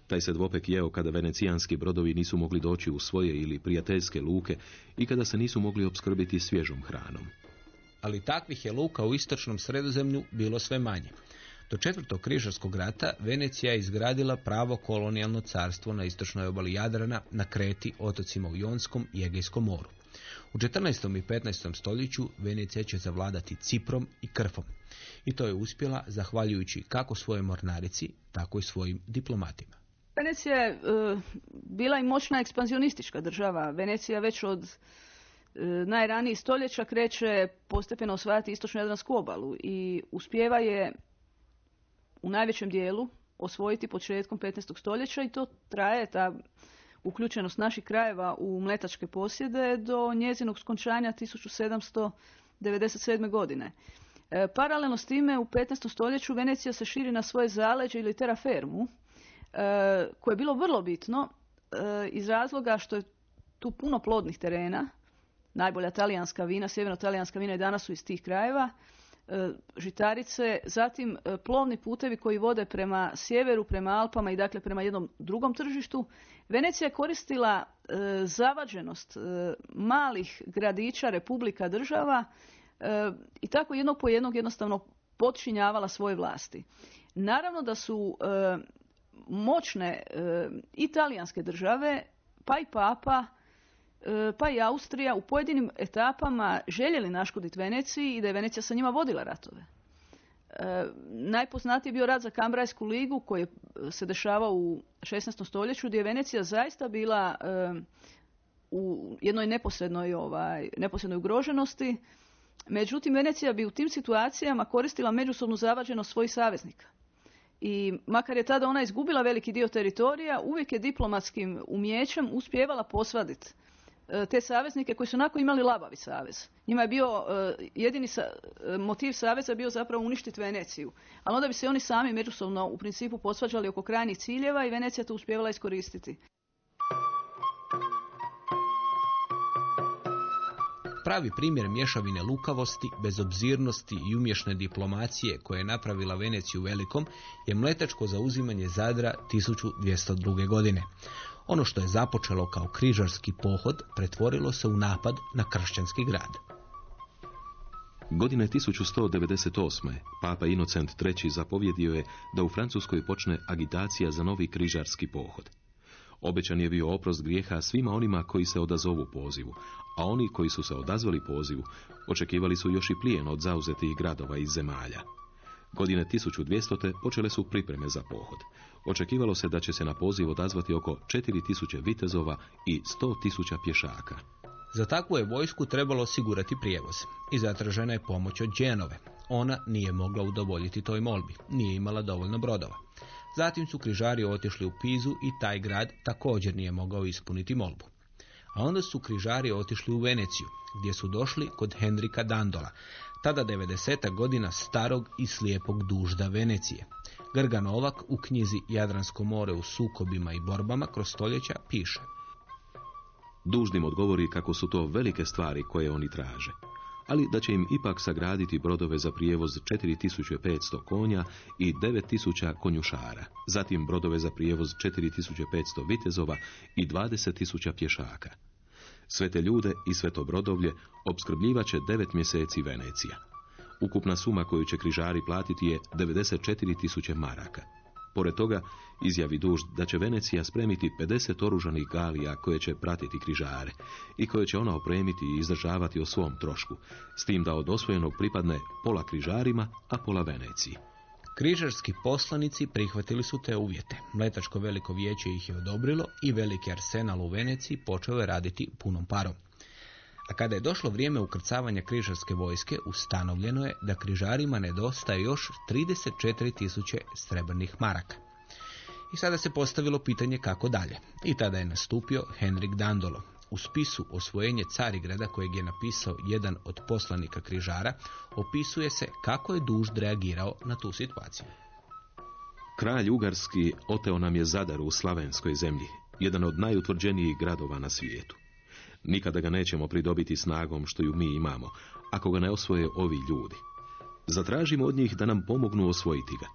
Taj se dvopek jeo kada venecijanski brodovi nisu mogli doći u svoje ili prijateljske luke i kada se nisu mogli opskrbiti svježom hranom. Ali takvih je luka u istočnom sredozemlju bilo sve manje. Do četvrtog križarskog rata Venecija je izgradila pravo kolonijalno carstvo na istočnoj obali Jadrana, na Kreti, otocima u Jonskom i Egejskom moru. U 14. i 15. stoljeću Venecija će zavladati Ciprom i Krfom. I to je uspjela zahvaljujući kako svojoj mornarici, tako i svojim diplomatima. Venecija je e, bila i moćna ekspanzionistička država. Venecija već od e, najranijih stoljeća kreće postepeno osvajati istočnu Jadransku obalu i uspjeva je u najvećem dijelu osvojiti početkom 15. stoljeća i to traje ta uključenost naših krajeva u mletačke posjede do njezinog skončanja 1797. godine. E, paralelno s time u 15. stoljeću Venecija se širi na svoje zaleđe ili terafermu, e, koje je bilo vrlo bitno e, iz razloga što je tu puno plodnih terena, najbolja talijanska vina, sjeverno-talijanska vina i danas su iz tih krajeva, žitarice, zatim e, plovni putevi koji vode prema sjeveru, prema Alpama i dakle prema jednom drugom tržištu. Venecija je koristila e, zavađenost malih gradića, republika, država i tako jednog po jednog jednostavno počinjavala svoje vlasti. Naravno da su moćne italijanske države, pa i papa, E, pa i Austrija u pojedinim etapama željeli naškoditi Veneciji i da je Venecija sa njima vodila ratove. E, najpoznatiji je bio rat za Kambrajsku ligu koji se dešavao u 16. stoljeću gdje je Venecija zaista bila e, u jednoj neposrednoj, ovaj, neposrednoj ugroženosti. Međutim, Venecija bi u tim situacijama koristila međusobnu zavađenost svojih saveznika. I makar je tada ona izgubila veliki dio teritorija, uvijek je diplomatskim umjećem uspjevala posvaditi E, te saveznike koji su onako imali labavi savez. Njima je bio e, jedini e, motiv saveza bio zapravo uništiti Veneciju. Ali onda bi se oni sami međusobno u principu posvađali oko krajnjih ciljeva i Venecija to uspjevala iskoristiti. Pravi primjer mješavine lukavosti, bezobzirnosti i umješne diplomacije koje je napravila Veneciju velikom je mletačko zauzimanje Zadra 1202. godine. Ono što je započelo kao križarski pohod pretvorilo se u napad na kršćanski grad. Godine 1198. Papa Inocent III. zapovjedio je da u Francuskoj počne agitacija za novi križarski pohod. Obećan je bio oprost grijeha svima onima koji se odazovu pozivu, a oni koji su se odazvali pozivu očekivali su još i plijen od zauzetih gradova i zemalja. Godine 1200. počele su pripreme za pohod. Očekivalo se da će se na poziv odazvati oko 4000 vitezova i 100.000 pješaka. Za takvu je vojsku trebalo osigurati prijevoz i zatražena je pomoć od Dženove. Ona nije mogla udovoljiti toj molbi, nije imala dovoljno brodova. Zatim su križari otišli u Pizu i taj grad također nije mogao ispuniti molbu. A onda su križari otišli u Veneciju, gdje su došli kod Henrika Dandola, tada 90. godina starog i slijepog dužda Venecije. Grga Novak u knjizi Jadransko more u sukobima i borbama kroz stoljeća piše. Dužnim odgovori kako su to velike stvari koje oni traže. ali da će im ipak sagraditi brodove za prijevoz 4500 konja i 9000 konjušara, zatim brodove za prijevoz 4500 vitezova i 20.000 pješaka. Sve te ljude i sve to brodovlje opskrbljivaće devet mjeseci Venecija. Ukupna suma koju će križari platiti je 94.000 maraka. Pored toga, izjavi duž da će Venecija spremiti 50 oružanih galija koje će pratiti križare i koje će ona opremiti i izdržavati o svom trošku, s tim da od osvojenog pripadne pola križarima, a pola Veneciji. Križarski poslanici prihvatili su te uvjete. Mletačko veliko vijeće ih je odobrilo i veliki arsenal u Veneciji počeo je raditi punom parom. A kada je došlo vrijeme ukrcavanja križarske vojske, ustanovljeno je da križarima nedostaje još 34.000 srebrnih maraka. I sada se postavilo pitanje kako dalje. I tada je nastupio Henrik Dandolo. U spisu osvojenje Carigrada kojeg je napisao jedan od poslanika križara, opisuje se kako je Dužd reagirao na tu situaciju. Kralj Ugarski oteo nam je Zadar u Slavenskoj zemlji, jedan od najutvrđenijih gradova na svijetu. Nikada ga nećemo pridobiti snagom što ju mi imamo, ako ga ne osvoje ovi ljudi. Zatražimo od njih da nam pomognu osvojiti ga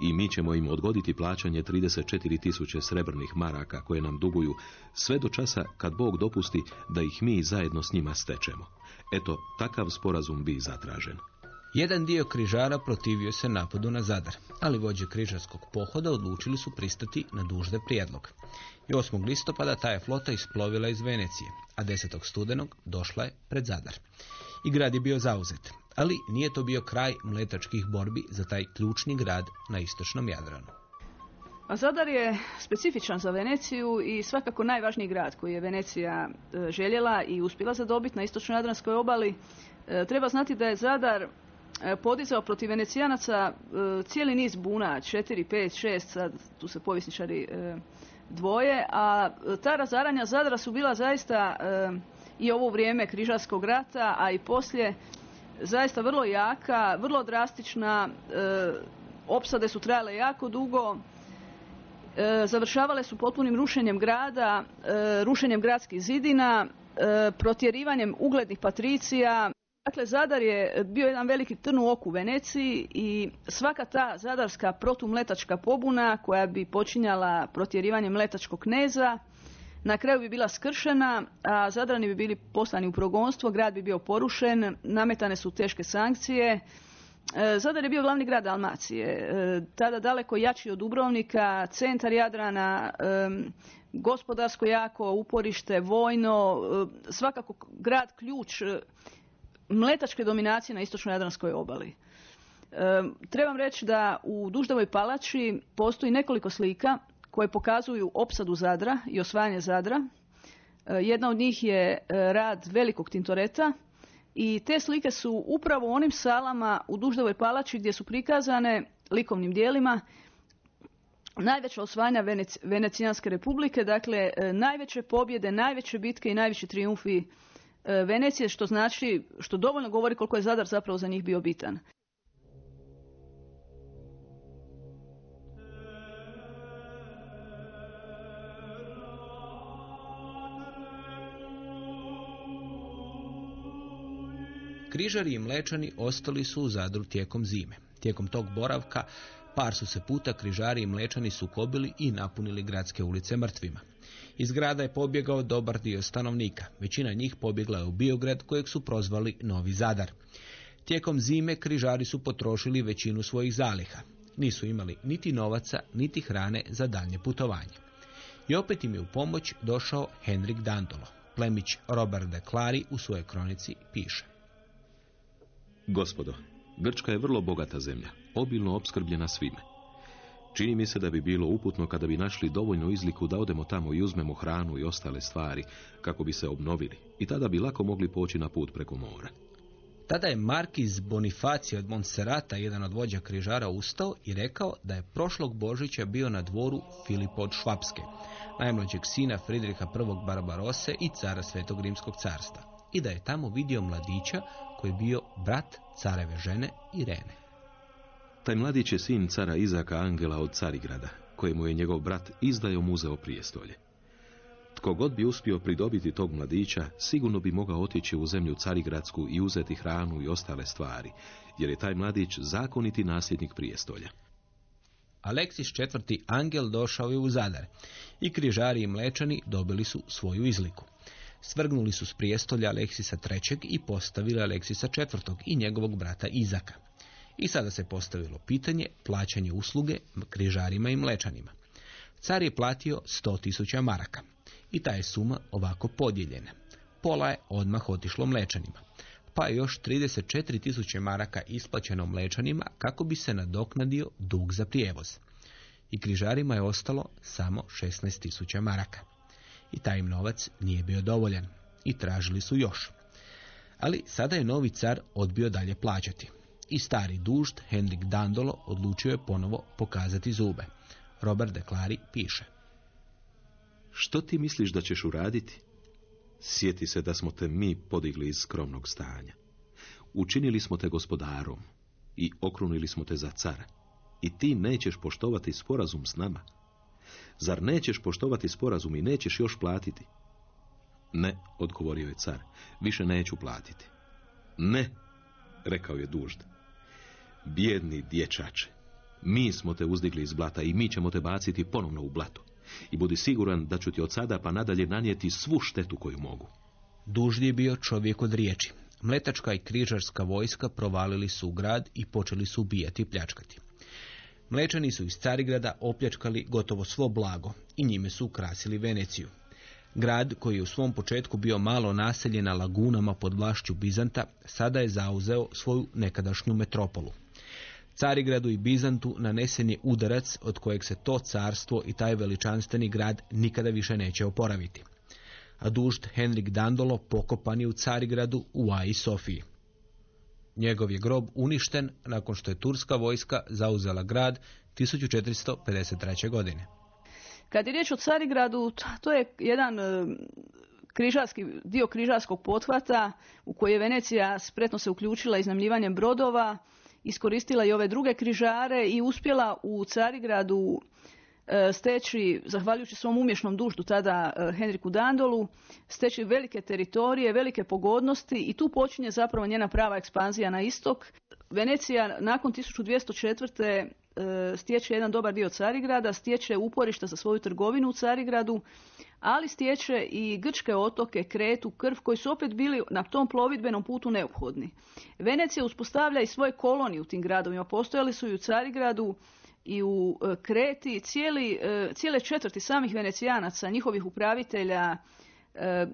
i mi ćemo im odgoditi plaćanje 34.000 srebrnih maraka koje nam duguju sve do časa kad Bog dopusti da ih mi zajedno s njima stečemo. Eto, takav sporazum bi zatražen. Jedan dio križara protivio se napadu na Zadar, ali vođe križarskog pohoda odlučili su pristati na dužde prijedlog. I 8. listopada ta je flota isplovila iz Venecije, a 10. studenog došla je pred Zadar. I grad je bio zauzet, ali nije to bio kraj mletačkih borbi za taj ključni grad na istočnom Jadranu. A Zadar je specifičan za Veneciju i svakako najvažniji grad koji je Venecija e, željela i uspjela zadobiti na istočnoj Jadranskoj obali. E, Treba znati da je Zadar podizao protiv Venecijanaca e, cijeli niz buna, 4, 5, 6, sad tu se povjesničari e, dvoje, a ta razaranja Zadra su bila zaista e, i ovo vrijeme križarskog rata, a i poslije zaista vrlo jaka, vrlo drastična, e, opsade su trajale jako dugo, e, završavale su potpunim rušenjem grada, e, rušenjem gradskih zidina, e, protjerivanjem uglednih patricija. Dakle, Zadar je bio jedan veliki trn u oku Veneciji i svaka ta zadarska protumletačka pobuna koja bi počinjala protjerivanjem mletačkog kneza, na kraju bi bila skršena, a Zadrani bi bili poslani u progonstvo, grad bi bio porušen, nametane su teške sankcije. E, Zadar je bio glavni grad Dalmacije, e, tada daleko jači od Dubrovnika, centar Jadrana, e, gospodarsko jako uporište, vojno, e, svakako grad ključ e, mletačke dominacije na istočnoj Jadranskoj obali. E, Trebam reći da u Duždovoj palači postoji nekoliko slika koje pokazuju opsadu Zadra i osvajanje Zadra. E, Jedna od njih je e, rad velikog Tintoreta i te slike su upravo u onim salama u Duždovoj palači gdje su prikazane likovnim dijelima najveća osvajanja Venec- Venecijanske republike, dakle e, najveće pobjede, najveće bitke i najveći trijumfi e, Venecije, što znači, što dovoljno govori koliko je Zadar zapravo za njih bio bitan. Križari i mlečani ostali su u Zadru tijekom zime. Tijekom tog boravka par su se puta križari i mlečani sukobili i napunili gradske ulice mrtvima. Iz grada je pobjegao dobar dio stanovnika. Većina njih pobjegla je u Biograd kojeg su prozvali Novi Zadar. Tijekom zime križari su potrošili većinu svojih zaliha. Nisu imali niti novaca, niti hrane za daljnje putovanje. I opet im je u pomoć došao Henrik Dandolo. Plemić Robert de Clary u svojoj kronici piše. Gospodo, Grčka je vrlo bogata zemlja, obilno opskrbljena svime. Čini mi se da bi bilo uputno kada bi našli dovoljnu izliku da odemo tamo i uzmemo hranu i ostale stvari kako bi se obnovili i tada bi lako mogli poći na put preko mora. Tada je Markiz Bonifacio od Monserata, jedan od vođa križara, ustao i rekao da je prošlog Božića bio na dvoru Filipa od Švapske, najmlađeg sina Fridriha I. Barbarose i cara Svetog Rimskog carstva, i da je tamo vidio mladića koji je bio brat careve žene Irene. Taj mladić je sin cara Izaka Angela od Carigrada, kojemu je njegov brat izdajom uzeo prijestolje. Tko god bi uspio pridobiti tog mladića, sigurno bi mogao otići u zemlju Carigradsku i uzeti hranu i ostale stvari, jer je taj mladić zakoniti nasljednik prijestolja. Aleksis IV. Angel došao je u Zadar i križari i mlečani dobili su svoju izliku. Svrgnuli su s prijestolja Aleksisa III. i postavili Aleksisa IV. i njegovog brata Izaka. I sada se postavilo pitanje plaćanje usluge križarima i mlečanima. Car je platio 100.000 maraka i ta je suma ovako podijeljena. Pola je odmah otišlo mlečanima, pa je još 34.000 maraka isplaćeno mlečanima kako bi se nadoknadio dug za prijevoz. I križarima je ostalo samo 16.000 maraka. I taj im novac nije bio dovoljan i tražili su još. Ali sada je novi car odbio dalje plaćati. I stari dužd Henrik Dandolo odlučio je ponovo pokazati zube. Robert de Clary piše. Što ti misliš da ćeš uraditi? Sjeti se da smo te mi podigli iz skromnog stanja. Učinili smo te gospodarom i okrunili smo te za cara. I ti nećeš poštovati sporazum s nama. Zar nećeš poštovati sporazum i nećeš još platiti? Ne, odgovorio je car, više neću platiti. Ne, rekao je dužd. Bjedni dječače, mi smo te uzdigli iz blata i mi ćemo te baciti ponovno u blato. I budi siguran da ću ti od sada pa nadalje nanijeti svu štetu koju mogu. Duždi je bio čovjek od riječi. Mletačka i križarska vojska provalili su u grad i počeli su ubijati i pljačkati. Mlečani su iz Carigrada opljačkali gotovo svo blago i njime su ukrasili Veneciju. Grad, koji je u svom početku bio malo naseljen na lagunama pod vlašću Bizanta, sada je zauzeo svoju nekadašnju metropolu. Carigradu i Bizantu nanesen je udarac od kojeg se to carstvo i taj veličanstveni grad nikada više neće oporaviti. A dužd Henrik Dandolo pokopan je u Carigradu u Aji Sofiji. Njegov je grob uništen nakon što je turska vojska zauzela grad 1453. godine. Kad je riječ o Carigradu, to je jedan e, križarski, dio križarskog pothvata u koji je Venecija spretno se uključila iznajmljivanjem brodova, iskoristila i ove druge križare i uspjela u Carigradu steći, zahvaljujući svom umješnom duždu tada e, Henriku Dandolu, steći velike teritorije, velike pogodnosti i tu počinje zapravo njena prava ekspanzija na istok. Venecija nakon 1204 e, stječe jedan dobar dio Carigrada, stječe uporišta za svoju trgovinu u Carigradu, ali stječe i grčke otoke, Kretu, Krv, koji su opet bili na tom plovidbenom putu neophodni. Venecija uspostavlja i svoje kolonije u tim gradovima. Postojali su i u Carigradu i u e, Kreti, cijeli, e, cijele četvrti samih venecijanaca, njihovih upravitelja, e,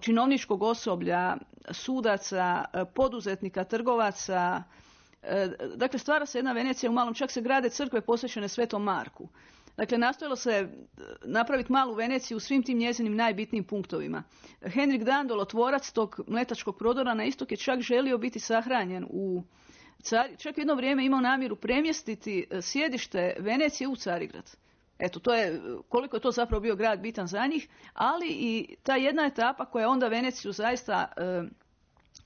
činovničkog osoblja, sudaca, poduzetnika, trgovaca, Dakle, stvara se jedna Venecija u malom, čak se grade crkve posvećene Svetom Marku. Dakle, nastojalo se napraviti malu Veneciju u svim tim njezinim najbitnijim punktovima. Henrik Dandolo, tvorac tog mletačkog prodora na istok je čak želio biti sahranjen u Cari, čak jedno vrijeme imao namjeru premjestiti e, sjedište Venecije u Carigrad. Eto, to je, koliko je to zapravo bio grad bitan za njih, ali i ta jedna etapa koja je onda Veneciju zaista e,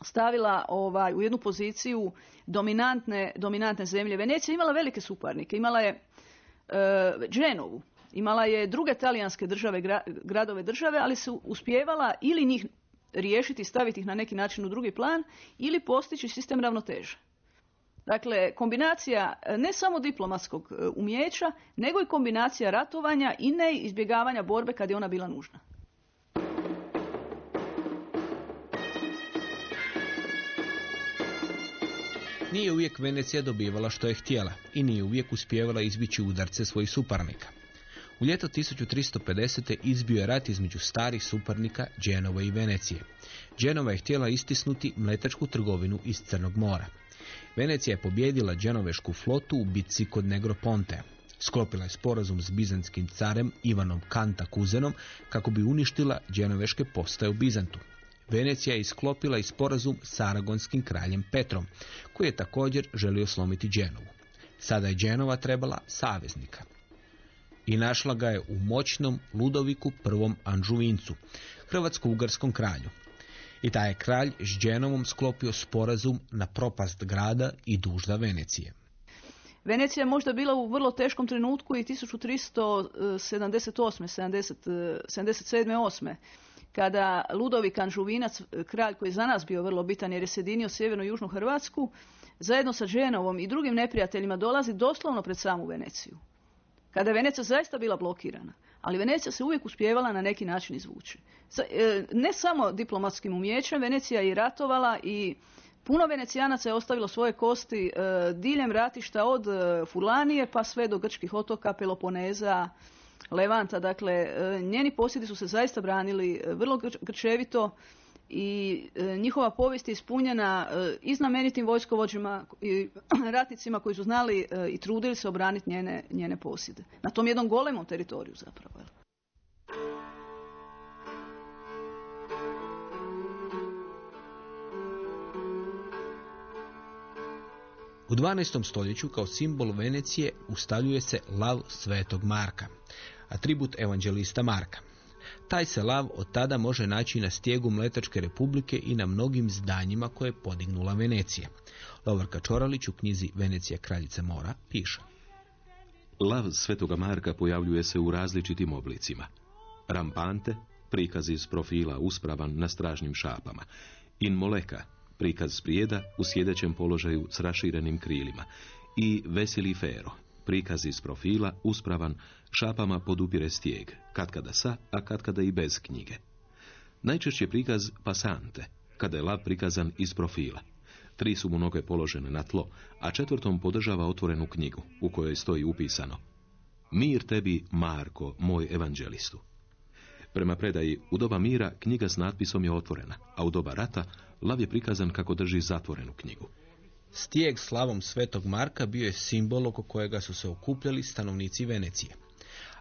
stavila ovaj, u jednu poziciju dominantne, dominantne zemlje. Venecija imala velike suparnike, imala je Dženovu. Imala je druge talijanske države, gradove države, ali se uspjevala ili njih riješiti, staviti ih na neki način u drugi plan ili postići sistem ravnoteže. Dakle, kombinacija e, ne samo diplomatskog e, umjeća, nego i kombinacija ratovanja i ne izbjegavanja borbe kad je ona bila nužna. Nije uvijek Venecija dobivala što je htjela i nije uvijek uspijevala izbići udarce svojih suparnika. U ljeto 1350. izbio je rat između starih suparnika Dženova i Venecije. Dženova je htjela istisnuti mletačku trgovinu iz Crnog mora. Venecija je pobjedila dženovešku flotu u bitci kod Negroponte. Sklopila je sporazum s bizanskim carem Ivanom Kanta Kuzenom kako bi uništila dženoveške postaje u Bizantu. Venecija je isklopila i sporazum s aragonskim kraljem Petrom, koji je također želio slomiti Dženovu. Sada je Dženova trebala saveznika. I našla ga je u moćnom Ludoviku I. Anžuvincu, hrvatsko-ugarskom kralju. I taj je kralj s Dženovom sklopio sporazum na propast grada i dužda Venecije. Venecija je možda bila u vrlo teškom trenutku i 1378. 70, 77. 8. kada Ludovik Anžuvinac, kralj koji je za nas bio vrlo bitan jer je sjedinio sjeverno i južnu Hrvatsku, zajedno sa Ženovom i drugim neprijateljima dolazi doslovno pred samu Veneciju. Kada je Venecija zaista bila blokirana. Ali Venecija se uvijek uspjevala na neki način izvući. E, ne samo diplomatskim umjećem, Venecija je i ratovala i puno venecijanaca je ostavilo svoje kosti e, diljem ratišta od e, Fulanije pa sve do grčkih otoka, Peloponeza, Levanta. Dakle, njeni posjedi su se zaista branili vrlo grčevito i njihova povijest je ispunjena i znamenitim vojskovođima i *clears throat* ratnicima koji su znali i trudili se obraniti njene, njene posjede. Na tom jednom golemom teritoriju zapravo. U 12. stoljeću kao simbol Venecije ustaljuje se lav svetog Marka, atribut evanđelista Marka. Taj se lav od tada može naći na stijegu Mletačke republike i na mnogim zdanjima koje je podignula Venecija. Lovrka Čoralić u knjizi Venecija kraljica mora piše. Lav Svetoga Marka pojavljuje se u različitim oblicima. Rampante, prikaz iz profila uspravan na stražnim šapama. In moleka, prikaz sprijeda u sjedećem položaju s raširenim krilima. I veseli fero, prikaz iz profila uspravan šapama podupire stijeg, katkada sa, a katkada i bez knjige. Najčešće prikaz pasante, kada je lav prikazan iz profila. Tri su mu noge položene na tlo, a četvrtom podržava otvorenu knjigu, u kojoj stoji upisano Mir tebi, Marko, moj evanđelistu. Prema predaji, u doba mira knjiga s natpisom je otvorena, a u doba rata lav je prikazan kako drži zatvorenu knjigu. Stijeg slavom Svetog Marka bio je simbol oko kojega su se okupljali stanovnici Venecije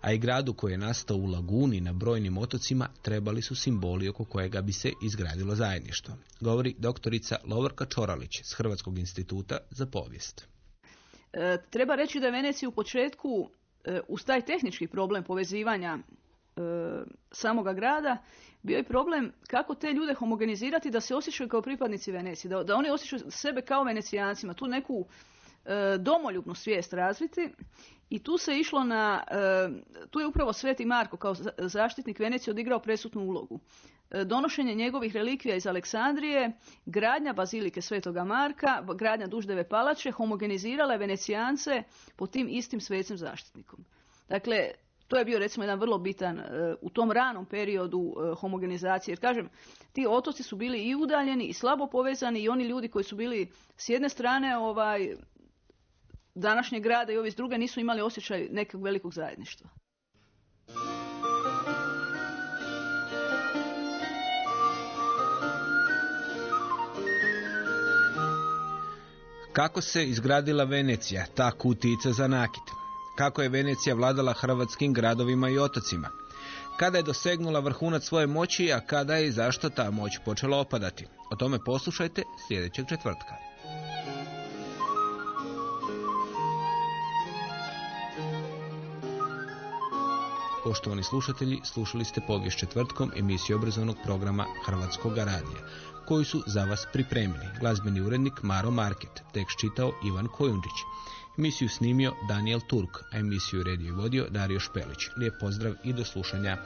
a i gradu koji je nastao u laguni na brojnim otocima trebali su simboli oko kojega bi se izgradilo zajedništvo. Govori doktorica Lovorka Čoralić s Hrvatskog instituta za povijest. E, treba reći da je Venecija u početku e, uz taj tehnički problem povezivanja samoga grada bio je problem kako te ljude homogenizirati da se osjećaju kao pripadnici Venecije, da, da oni osjećaju sebe kao venecijancima, tu neku e, domoljubnu svijest razviti i tu se išlo na, e, tu je upravo Sveti Marko kao zaštitnik Venecije odigrao presutnu ulogu. E, donošenje njegovih relikvija iz Aleksandrije, gradnja bazilike Svetoga Marka, gradnja Duždeve palače, homogenizirala je Venecijance pod tim istim svecim zaštitnikom. Dakle, to je bio recimo jedan vrlo bitan e, u tom ranom periodu homogenizacije. Jer kažem, ti otoci su bili i udaljeni i slabo povezani i oni ljudi koji su bili s jedne strane ovaj, današnjeg grada i ovi s druge nisu imali osjećaj nekog velikog zajedništva. Kako se izgradila Venecija, ta kutica za nakit? Kako je Venecija vladala hrvatskim gradovima i otocima? Kada je dosegnula vrhunac svoje moći, a kada je i zašto ta moć počela opadati? O tome poslušajte sljedećeg četvrtka. Poštovani slušatelji, slušali ste povijest četvrtkom emisiju obrazovnog programa Hrvatskog radija, koju su za vas pripremili glazbeni urednik Maro Market, tekst čitao Ivan Kojundžić. Emisiju snimio Daniel Turk, a emisiju redio i vodio Dario Špelić. Lijep pozdrav i do slušanja.